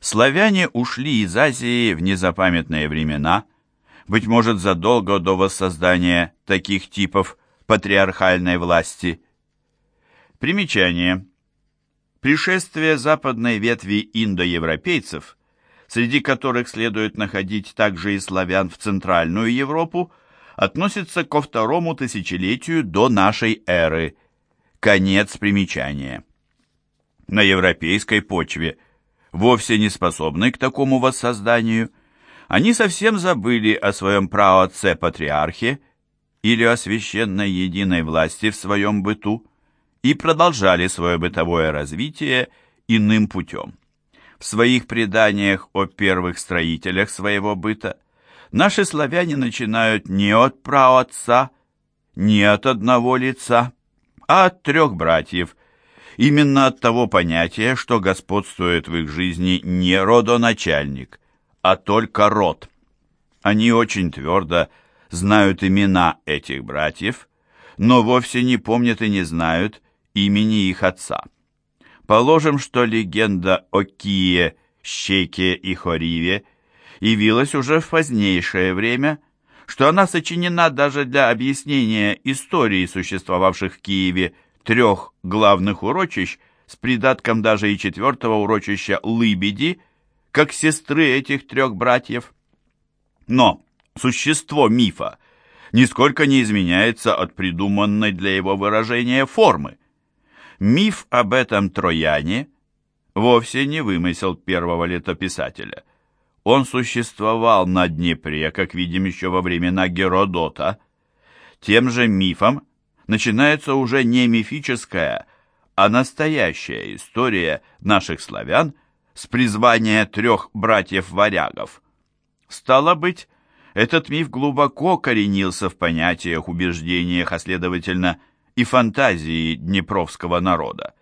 Славяне ушли из Азии в незапамятные времена, быть может, задолго до воссоздания таких типов патриархальной власти. Примечание. Пришествие западной ветви индоевропейцев, среди которых следует находить также и славян в Центральную Европу, относится ко второму тысячелетию до нашей эры. Конец примечания. На европейской почве, вовсе не способной к такому воссозданию, они совсем забыли о своем праотце-патриархе или о священной единой власти в своем быту и продолжали свое бытовое развитие иным путем. В своих преданиях о первых строителях своего быта – Наши славяне начинают не от праотца, не от одного лица, а от трех братьев. Именно от того понятия, что господствует в их жизни не родоначальник, а только род. Они очень твердо знают имена этих братьев, но вовсе не помнят и не знают имени их отца. Положим, что легенда о Кие, Щеке и Хориве – явилась уже в позднейшее время, что она сочинена даже для объяснения истории существовавших в Киеве трех главных урочищ с придатком даже и четвертого урочища Лыбеди, как сестры этих трех братьев. Но существо мифа нисколько не изменяется от придуманной для его выражения формы. Миф об этом Трояне вовсе не вымысел первого летописателя. Он существовал на Днепре, как видим еще во времена Геродота. Тем же мифом начинается уже не мифическая, а настоящая история наших славян с призвания трех братьев-варягов. Стало быть, этот миф глубоко коренился в понятиях, убеждениях, а следовательно и фантазии днепровского народа.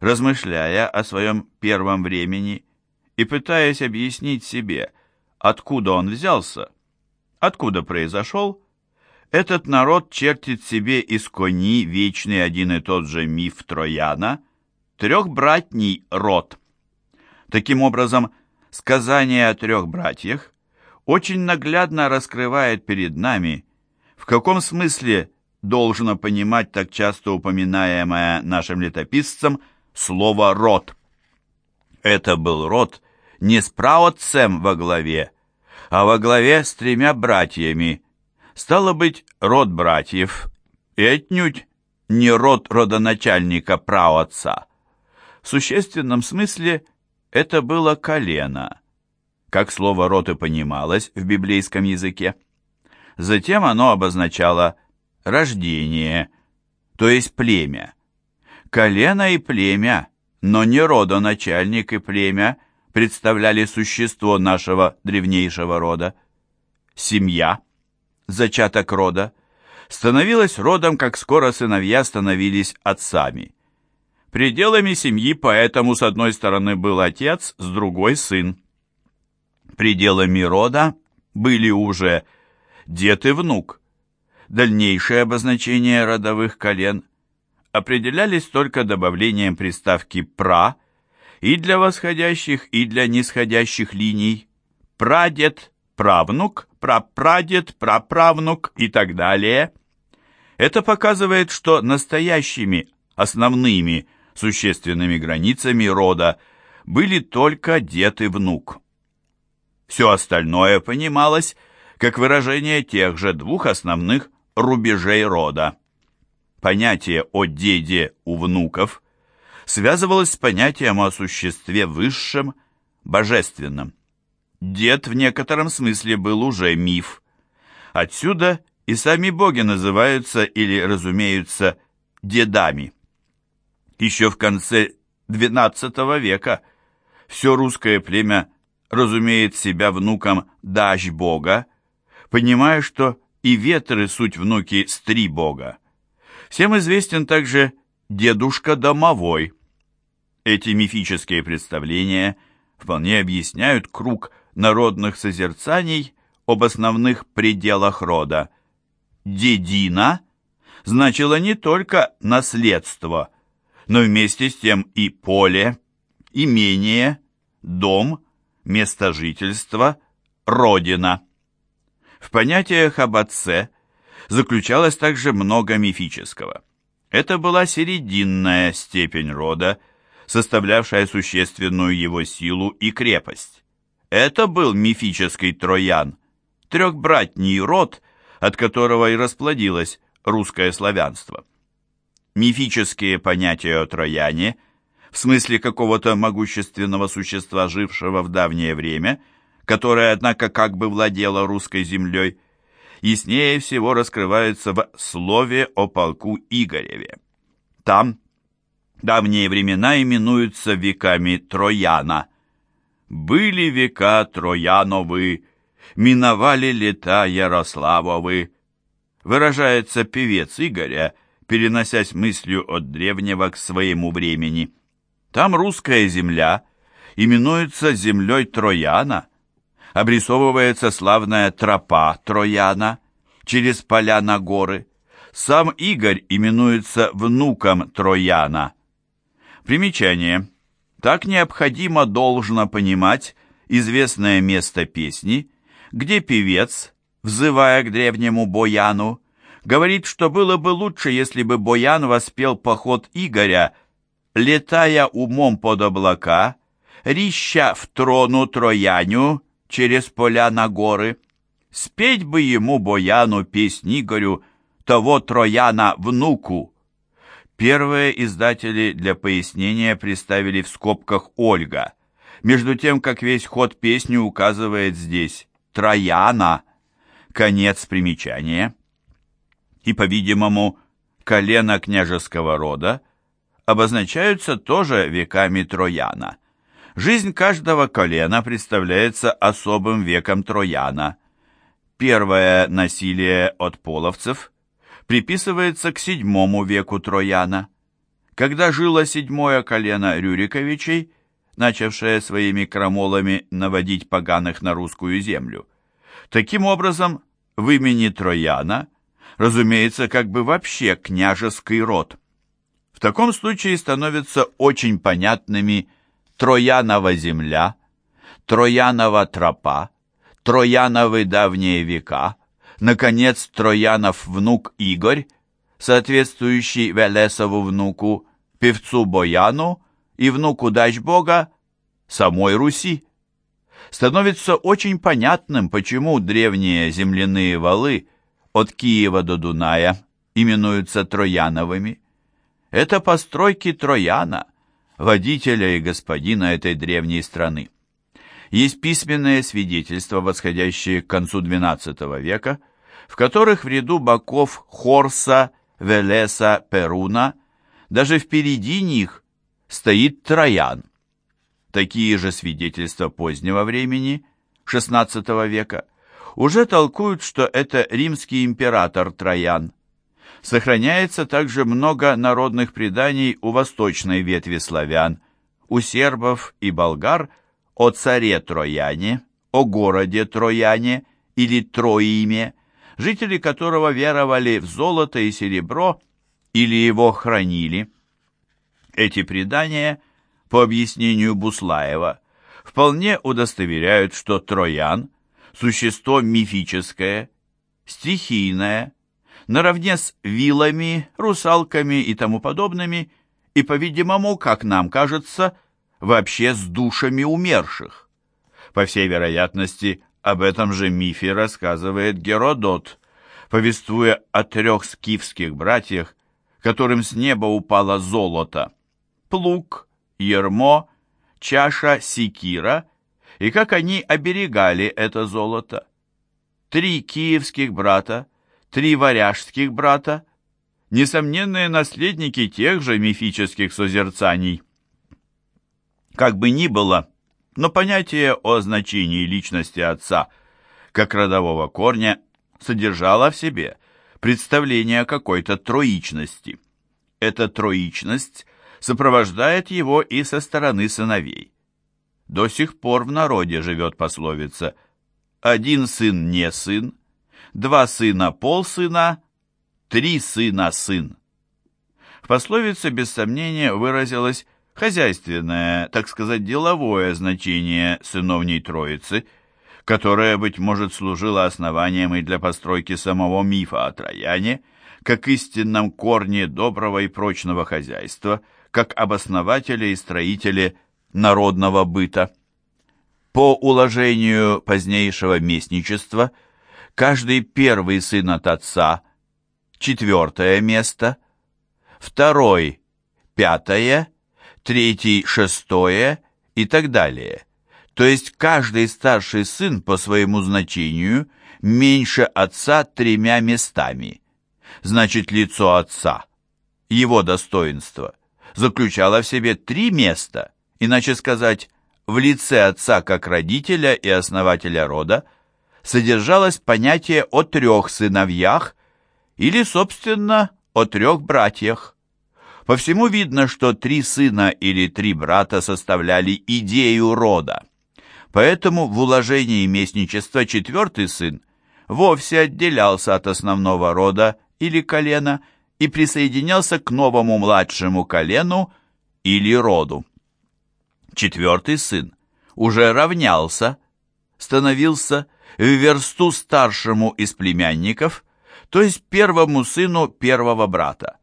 Размышляя о своем первом времени и пытаясь объяснить себе, откуда он взялся, откуда произошел, этот народ чертит себе из кони вечный один и тот же миф Трояна, трехбратний род. Таким образом, сказание о трех братьях очень наглядно раскрывает перед нами, в каком смысле должно понимать так часто упоминаемое нашим летописцем слово «род». Это был род, не с праотцем во главе, а во главе с тремя братьями. Стало быть, род братьев, и отнюдь не род родоначальника праотца. В существенном смысле это было колено, как слово «род» и понималось в библейском языке. Затем оно обозначало рождение, то есть племя. Колено и племя, но не родоначальник и племя – представляли существо нашего древнейшего рода. Семья, зачаток рода, становилась родом, как скоро сыновья становились отцами. Пределами семьи поэтому с одной стороны был отец, с другой – сын. Пределами рода были уже дед и внук. Дальнейшее обозначение родовых колен определялись только добавлением приставки «пра» и для восходящих, и для нисходящих линий. Прадед, правнук, прапрадед, праправнук и так далее. Это показывает, что настоящими, основными, существенными границами рода были только дед и внук. Все остальное понималось как выражение тех же двух основных рубежей рода. Понятие о деде у внуков – связывалось с понятием о существе высшем, божественном. Дед в некотором смысле был уже миф. Отсюда и сами боги называются или разумеются дедами. Еще в конце XII века все русское племя разумеет себя внуком дачь бога, понимая, что и ветры суть внуки стри бога. Всем известен также дедушка домовой, эти мифические представления вполне объясняют круг народных созерцаний об основных пределах рода. «Дедина» значило не только наследство, но вместе с тем и поле, имение, дом, место жительства, родина. В понятиях об отце заключалось также много мифического. Это была серединная степень рода, составлявшая существенную его силу и крепость. Это был мифический Троян, трехбратний род, от которого и расплодилось русское славянство. Мифические понятия о Трояне, в смысле какого-то могущественного существа, жившего в давнее время, которое, однако, как бы владело русской землей, яснее всего раскрываются в слове о полку Игореве. Там давние времена именуются веками Трояна. «Были века Трояновы, миновали лета Ярославовы», выражается певец Игоря, переносясь мыслью от древнего к своему времени. Там русская земля именуется землей Трояна, обрисовывается славная тропа Трояна через поля на горы. Сам Игорь именуется внуком Трояна. Примечание. Так необходимо должно понимать известное место песни, где певец, взывая к древнему Бояну, говорит, что было бы лучше, если бы Боян воспел поход Игоря, летая умом под облака, рища в трону Трояню через поля на горы. Спеть бы ему, Бояну, песнь Игорю, того Трояна внуку. Первые издатели для пояснения представили в скобках Ольга, между тем, как весь ход песни указывает здесь Трояна. Конец примечания. И, по-видимому, колено княжеского рода обозначаются тоже веками Трояна – Жизнь каждого колена представляется особым веком Трояна. Первое насилие от половцев приписывается к седьмому веку Трояна. Когда жило седьмое колено Рюриковичей, начавшее своими крамолами наводить поганых на русскую землю. Таким образом, в имени Трояна, разумеется, как бы вообще княжеский род. В таком случае становятся очень понятными Троянова земля, Троянова тропа, Трояновы давние века, наконец, Троянов внук Игорь, соответствующий Велесову внуку, певцу Бояну и внуку Дачбога, самой Руси. Становится очень понятным, почему древние земляные валы от Киева до Дуная именуются Трояновыми. Это постройки Трояна – водителя и господина этой древней страны. Есть письменные свидетельства, восходящие к концу XII века, в которых в ряду боков Хорса, Велеса, Перуна, даже впереди них стоит Троян. Такие же свидетельства позднего времени, XVI века, уже толкуют, что это римский император Троян, Сохраняется также много народных преданий у восточной ветви славян, у сербов и болгар о царе Трояне, о городе Трояне или Троиме, жители которого веровали в золото и серебро или его хранили. Эти предания, по объяснению Буслаева, вполне удостоверяют, что Троян – существо мифическое, стихийное, наравне с вилами, русалками и тому подобными, и, по-видимому, как нам кажется, вообще с душами умерших. По всей вероятности, об этом же мифе рассказывает Геродот, повествуя о трех скифских братьях, которым с неба упало золото, плуг, ермо, чаша, секира, и как они оберегали это золото. Три киевских брата – три варяжских брата, несомненные наследники тех же мифических созерцаний. Как бы ни было, но понятие о значении личности отца как родового корня содержало в себе представление о какой-то троичности. Эта троичность сопровождает его и со стороны сыновей. До сих пор в народе живет пословица «один сын не сын, два сына полсына, три сына сын. В пословице без сомнения выразилась хозяйственное, так сказать, деловое значение сыновней Троицы, которое, быть может, служило основанием и для постройки самого мифа о Трояне, как истинном корне доброго и прочного хозяйства, как обоснователя и строителя народного быта. По уложению позднейшего местничества, каждый первый сын от отца – четвертое место, второй – пятое, третий – шестое и так далее. То есть каждый старший сын по своему значению меньше отца тремя местами. Значит, лицо отца, его достоинство, заключало в себе три места, иначе сказать, в лице отца как родителя и основателя рода содержалось понятие о трех сыновьях или, собственно, о трех братьях. По всему видно, что три сына или три брата составляли идею рода. Поэтому в уложении местничества четвертый сын вовсе отделялся от основного рода или колена и присоединялся к новому младшему колену или роду четвертый сын, уже равнялся, становился в версту старшему из племянников, то есть первому сыну первого брата.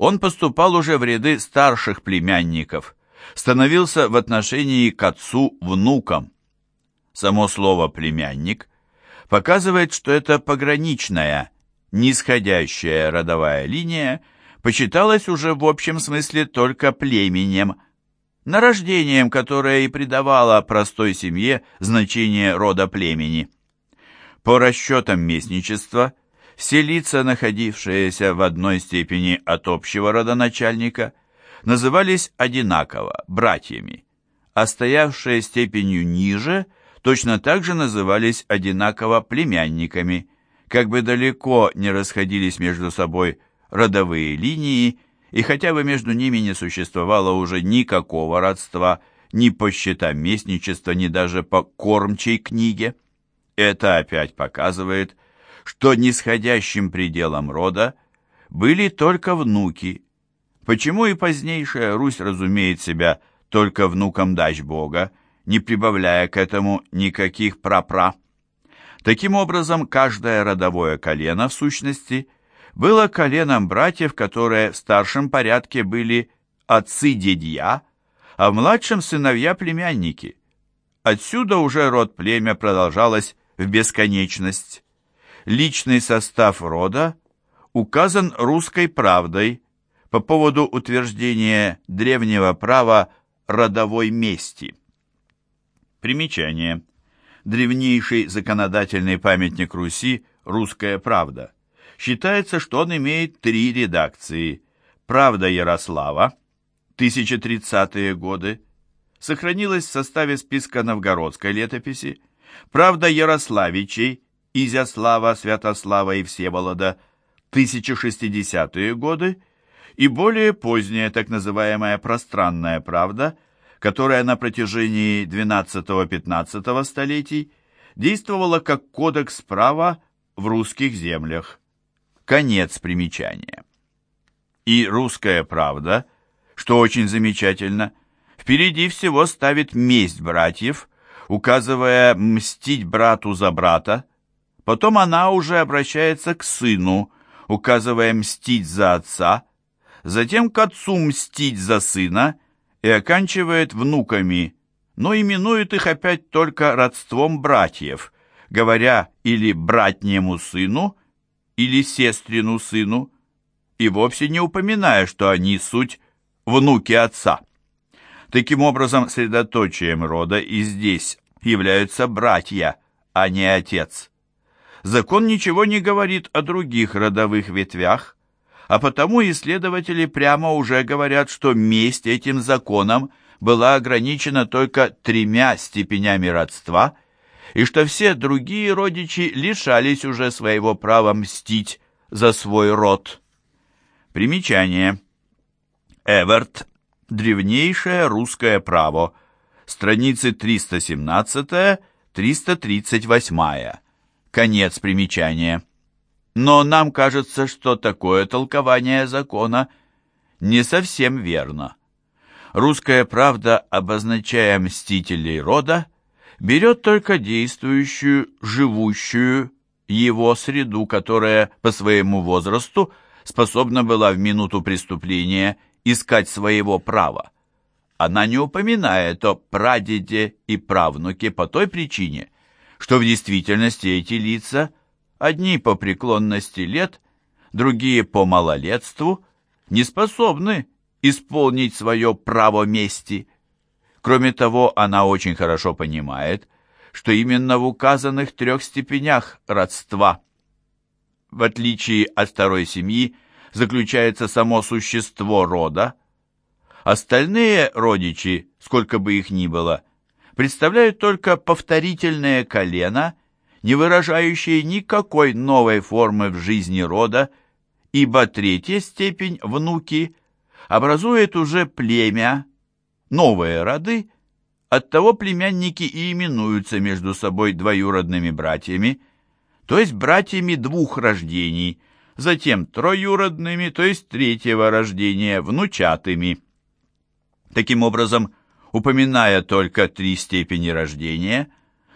Он поступал уже в ряды старших племянников, становился в отношении к отцу внуком. Само слово «племянник» показывает, что это пограничная, нисходящая родовая линия почиталась уже в общем смысле только племенем – нарождением, которое и придавало простой семье значение рода племени. По расчетам местничества, все лица, находившиеся в одной степени от общего родоначальника, назывались одинаково братьями, а стоявшие степенью ниже точно так же назывались одинаково племянниками, как бы далеко не расходились между собой родовые линии и хотя бы между ними не существовало уже никакого родства, ни по счетам местничества, ни даже по кормчей книге, это опять показывает, что нисходящим пределом рода были только внуки, почему и позднейшая Русь разумеет себя только внуком дач Бога, не прибавляя к этому никаких прапра. Таким образом, каждое родовое колено, в сущности – было коленом братьев, которые в старшем порядке были отцы-дедья, а в младшем сыновья-племянники. Отсюда уже род племя продолжалось в бесконечность. Личный состав рода указан русской правдой по поводу утверждения древнего права родовой мести. Примечание. Древнейший законодательный памятник Руси «Русская правда». Считается, что он имеет три редакции. «Правда Ярослава», 1030-е годы, сохранилась в составе списка новгородской летописи, «Правда Ярославичей», Изяслава, Святослава и Всеволода, 1060-е годы, и более поздняя так называемая «пространная правда», которая на протяжении XII-XV столетий действовала как кодекс права в русских землях. Конец примечания. И «Русская правда», что очень замечательно, впереди всего ставит месть братьев, указывая мстить брату за брата, потом она уже обращается к сыну, указывая мстить за отца, затем к отцу мстить за сына и оканчивает внуками, но именует их опять только родством братьев, говоря или братнему сыну, или сестрину сыну, и вовсе не упоминая, что они суть внуки отца. Таким образом, средоточием рода и здесь являются братья, а не отец. Закон ничего не говорит о других родовых ветвях, а потому исследователи прямо уже говорят, что месть этим законом была ограничена только тремя степенями родства – и что все другие родичи лишались уже своего права мстить за свой род. Примечание. Эверт. Древнейшее русское право. Страницы 317-338. Конец примечания. Но нам кажется, что такое толкование закона не совсем верно. Русская правда, обозначая мстителей рода, берет только действующую, живущую его среду, которая по своему возрасту способна была в минуту преступления искать своего права. Она не упоминает о прадеде и правнуке по той причине, что в действительности эти лица, одни по преклонности лет, другие по малолетству, не способны исполнить свое право мести. Кроме того, она очень хорошо понимает, что именно в указанных трех степенях родства, в отличие от второй семьи, заключается само существо рода. Остальные родичи, сколько бы их ни было, представляют только повторительное колено, не выражающее никакой новой формы в жизни рода, ибо третья степень, внуки, образует уже племя, новые роды, оттого племянники и именуются между собой двоюродными братьями, то есть братьями двух рождений, затем троюродными, то есть третьего рождения, внучатыми. Таким образом, упоминая только три степени рождения,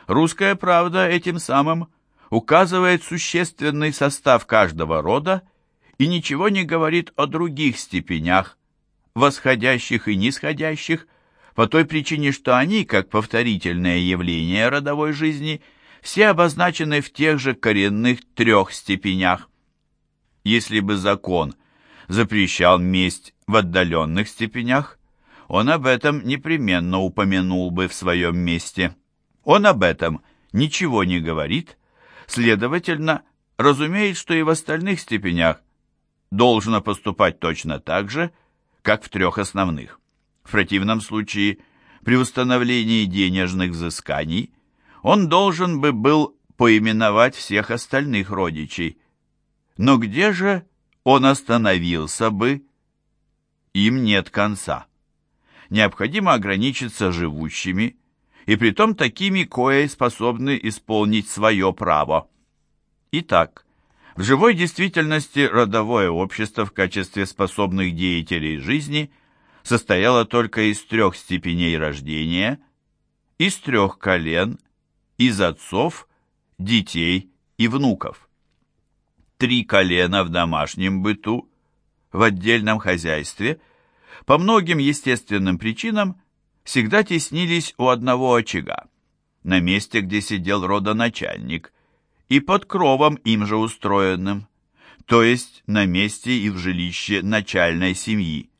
русская правда этим самым указывает существенный состав каждого рода и ничего не говорит о других степенях, восходящих и нисходящих, по той причине, что они, как повторительные явления родовой жизни, все обозначены в тех же коренных трех степенях. Если бы закон запрещал месть в отдаленных степенях, он об этом непременно упомянул бы в своем месте. Он об этом ничего не говорит, следовательно, разумеет, что и в остальных степенях должно поступать точно так же, как в трех основных. В противном случае, при установлении денежных взысканий, он должен бы был поименовать всех остальных родичей. Но где же он остановился бы? Им нет конца. Необходимо ограничиться живущими, и притом такими, кое способны исполнить свое право. Итак, в живой действительности родовое общество в качестве способных деятелей жизни состояло только из трех степеней рождения, из трех колен, из отцов, детей и внуков. Три колена в домашнем быту, в отдельном хозяйстве, по многим естественным причинам всегда теснились у одного очага, на месте, где сидел родоначальник, и под кровом им же устроенным, то есть на месте и в жилище начальной семьи.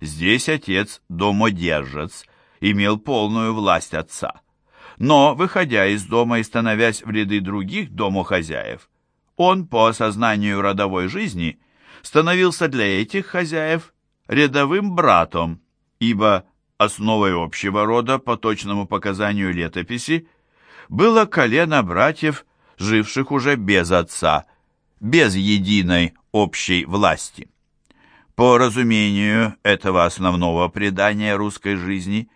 Здесь отец домодержец, имел полную власть отца. Но, выходя из дома и становясь в ряды других домохозяев, он, по осознанию родовой жизни, становился для этих хозяев рядовым братом, ибо основой общего рода, по точному показанию летописи, было колено братьев живших уже без отца, без единой общей власти. По разумению этого основного предания русской жизни,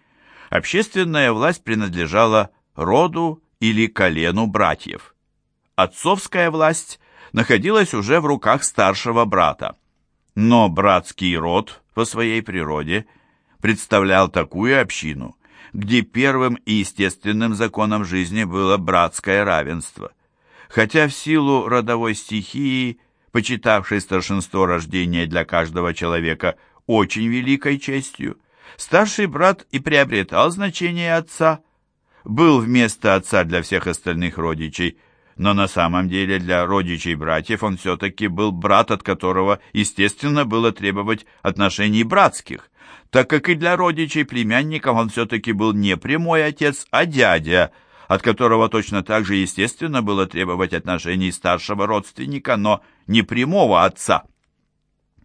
общественная власть принадлежала роду или колену братьев. Отцовская власть находилась уже в руках старшего брата. Но братский род по своей природе представлял такую общину, где первым и естественным законом жизни было братское равенство. Хотя в силу родовой стихии, почитавшей старшинство рождения для каждого человека очень великой честью, старший брат и приобретал значение отца, был вместо отца для всех остальных родичей, но на самом деле для родичей братьев он все-таки был брат, от которого, естественно, было требовать отношений братских, так как и для родичей племянников он все-таки был не прямой отец, а дядя – от которого точно так же естественно было требовать отношений старшего родственника, но не прямого отца.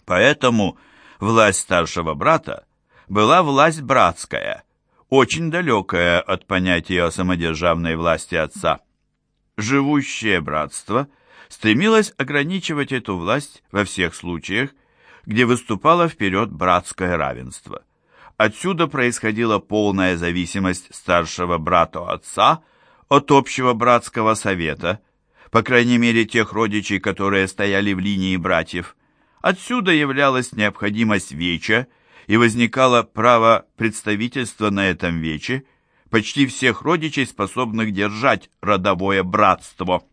Поэтому власть старшего брата была власть братская, очень далекая от понятия о самодержавной власти отца. Живущее братство стремилось ограничивать эту власть во всех случаях, где выступало вперед братское равенство. Отсюда происходила полная зависимость старшего брата отца – от общего братского совета, по крайней мере тех родичей, которые стояли в линии братьев. Отсюда являлась необходимость веча и возникало право представительства на этом вече почти всех родичей, способных держать родовое братство.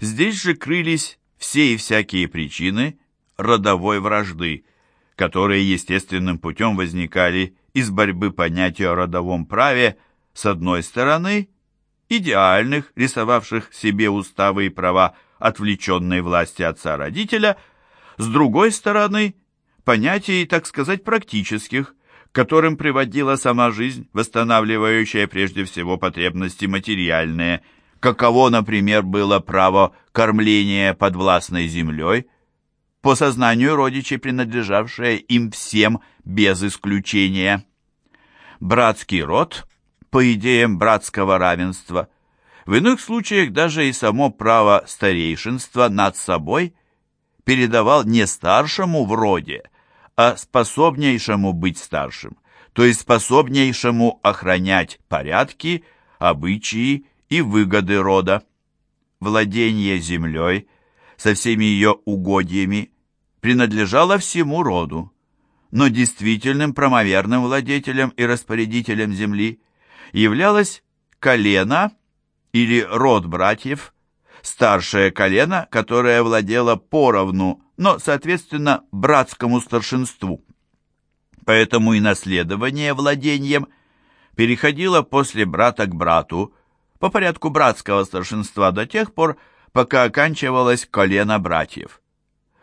Здесь же крылись все и всякие причины родовой вражды, которые естественным путем возникали из борьбы понятия о родовом праве с одной стороны, идеальных, рисовавших себе уставы и права отвлеченной власти отца-родителя, с другой стороны, понятий, так сказать, практических, которым приводила сама жизнь, восстанавливающая прежде всего потребности материальные, каково, например, было право кормления подвластной землей, по сознанию родичей, принадлежавшее им всем без исключения. Братский род, по идеям братского равенства, в иных случаях даже и само право старейшинства над собой передавал не старшему в роде, а способнейшему быть старшим, то есть способнейшему охранять порядки, обычаи и выгоды рода. Владение землей со всеми ее угодьями принадлежало всему роду, но действительным правоверным владетелем и распорядителем земли являлось колено или род братьев, старшее колено, которое владело поровну, но, соответственно, братскому старшинству. Поэтому и наследование владением переходило после брата к брату по порядку братского старшинства до тех пор, пока оканчивалось колено братьев.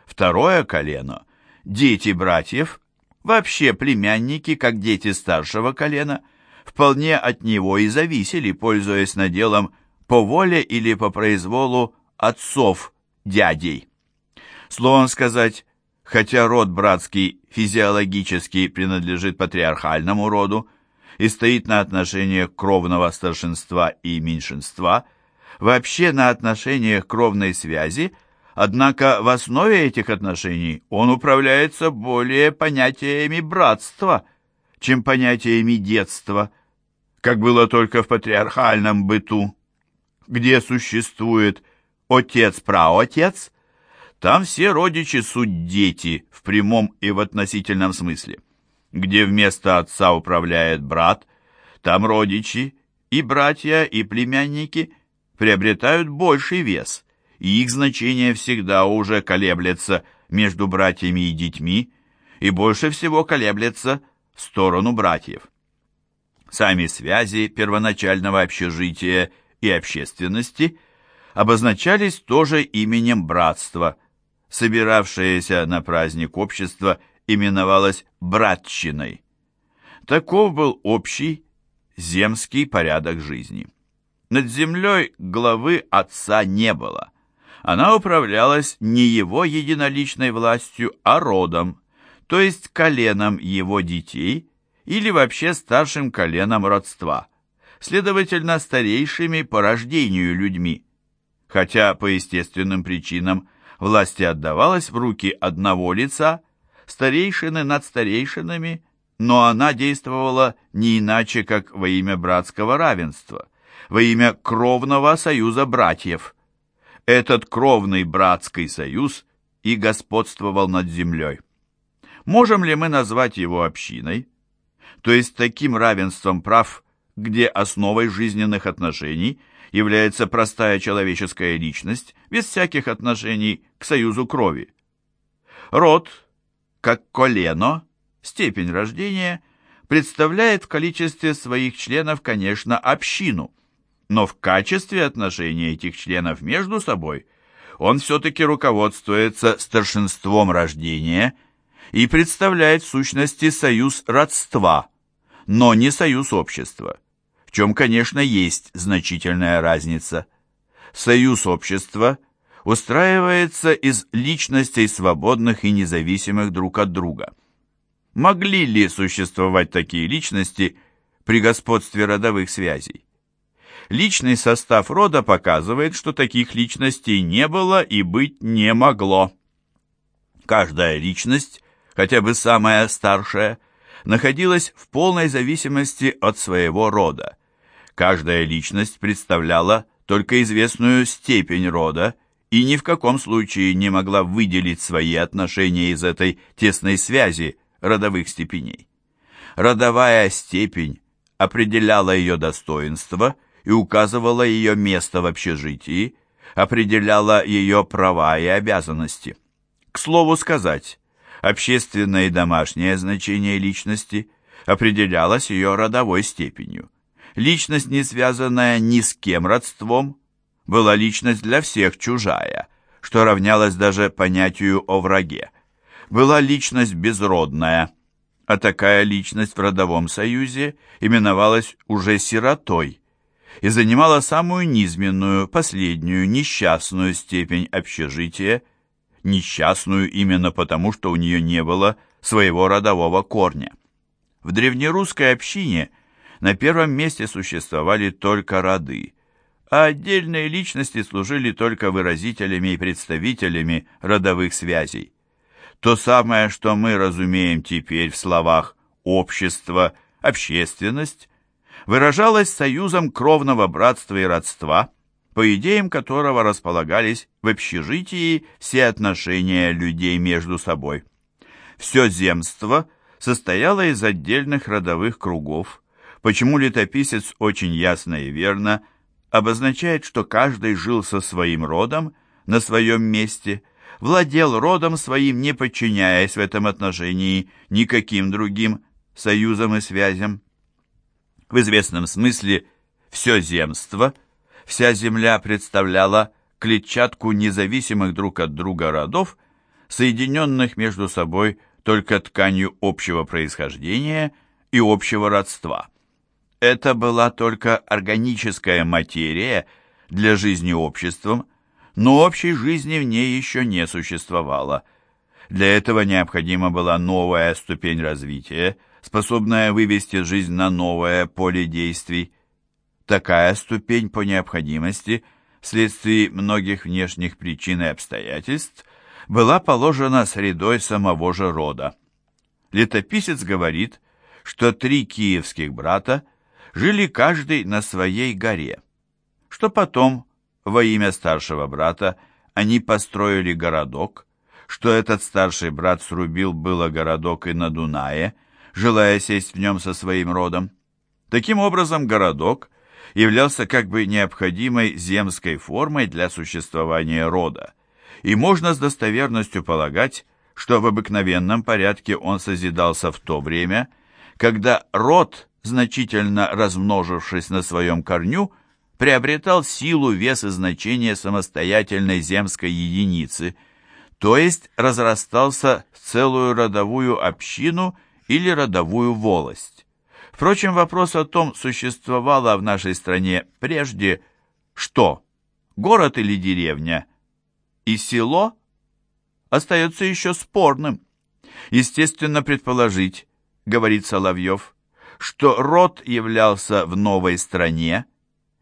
Второе колено – дети братьев, вообще племянники, как дети старшего колена, вполне от него и зависели, пользуясь наделом по воле или по произволу отцов, дядей. Словом сказать, хотя род братский физиологически принадлежит патриархальному роду и стоит на отношениях кровного старшинства и меньшинства, вообще на отношениях кровной связи, однако в основе этих отношений он управляется более понятиями братства, чем понятиями детства, как было только в патриархальном быту где существует отец-праотец, там все родичи суть дети в прямом и в относительном смысле. Где вместо отца управляет брат, там родичи, и братья, и племянники приобретают больший вес, и их значение всегда уже колеблется между братьями и детьми, и больше всего колеблется в сторону братьев. Сами связи первоначального общежития и общественности обозначались тоже именем братства. Собиравшееся на праздник общество именовалось братщиной. Таков был общий земский порядок жизни. Над землей главы отца не было. Она управлялась не его единоличной властью, а родом, то есть коленом его детей или вообще старшим коленом родства – следовательно, старейшими по рождению людьми. Хотя по естественным причинам власти отдавалась в руки одного лица, старейшины над старейшинами, но она действовала не иначе, как во имя братского равенства, во имя кровного союза братьев. Этот кровный братский союз и господствовал над землей. Можем ли мы назвать его общиной? То есть таким равенством прав – где основой жизненных отношений является простая человеческая личность, без всяких отношений к союзу крови. Род, как колено, степень рождения, представляет в количестве своих членов, конечно, общину, но в качестве отношений этих членов между собой он все-таки руководствуется старшинством рождения и представляет в сущности союз родства, но не союз общества в чем, конечно, есть значительная разница. Союз общества устраивается из личностей свободных и независимых друг от друга. Могли ли существовать такие личности при господстве родовых связей? Личный состав рода показывает, что таких личностей не было и быть не могло. Каждая личность, хотя бы самая старшая, находилась в полной зависимости от своего рода. Каждая личность представляла только известную степень рода и ни в каком случае не могла выделить свои отношения из этой тесной связи, родовых степеней. Родовая степень определяла ее достоинство и указывала ее место в общежитии, определяла ее права и обязанности. К слову сказать, общественное и домашнее значение личности определялось ее родовой степенью. Личность, не связанная ни с кем родством, была личность для всех чужая, что равнялось даже понятию о враге. Была личность безродная, а такая личность в родовом союзе именовалась уже сиротой и занимала самую низменную, последнюю, несчастную степень общежития, несчастную именно потому, что у нее не было своего родового корня. В древнерусской общине на первом месте существовали только роды, а отдельные личности служили только выразителями и представителями родовых связей. То самое, что мы разумеем теперь в словах «общество», «общественность», выражалось союзом кровного братства и родства, по идеям которого располагались в общежитии все отношения людей между собой. Все земство состояло из отдельных родовых кругов, почему летописец очень ясно и верно обозначает, что каждый жил со своим родом на своем месте, владел родом своим, не подчиняясь в этом отношении никаким другим союзам и связям. В известном смысле все земство, вся земля представляла клетчатку независимых друг от друга родов, соединенных между собой только тканью общего происхождения и общего родства. Это была только органическая материя для жизни обществом, но общей жизни в ней еще не существовало. Для этого необходима была новая ступень развития, способная вывести жизнь на новое поле действий. Такая ступень по необходимости, вследствие многих внешних причин и обстоятельств, была положена средой самого же рода. Летописец говорит, что три киевских брата жили каждый на своей горе, что потом во имя старшего брата они построили городок, что этот старший брат срубил было городок и на Дунае, желая сесть в нем со своим родом. Таким образом, городок являлся как бы необходимой земской формой для существования рода, и можно с достоверностью полагать, что в обыкновенном порядке он созидался в то время, когда род, значительно размножившись на своем корню, приобретал силу, вес и значение самостоятельной земской единицы, то есть разрастался в целую родовую общину или родовую волость. Впрочем, вопрос о том, существовало в нашей стране прежде что, город или деревня, и село, остается еще спорным. Естественно предположить, говорит Соловьев, что род являлся в новой стране,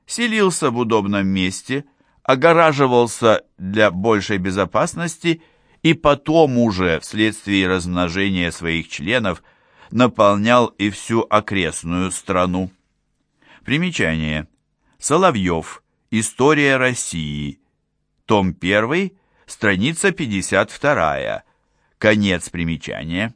селился в удобном месте, огораживался для большей безопасности и потом уже, вследствие размножения своих членов, наполнял и всю окрестную страну. Примечание. Соловьев. История России. Том 1, страница 52. Конец примечания.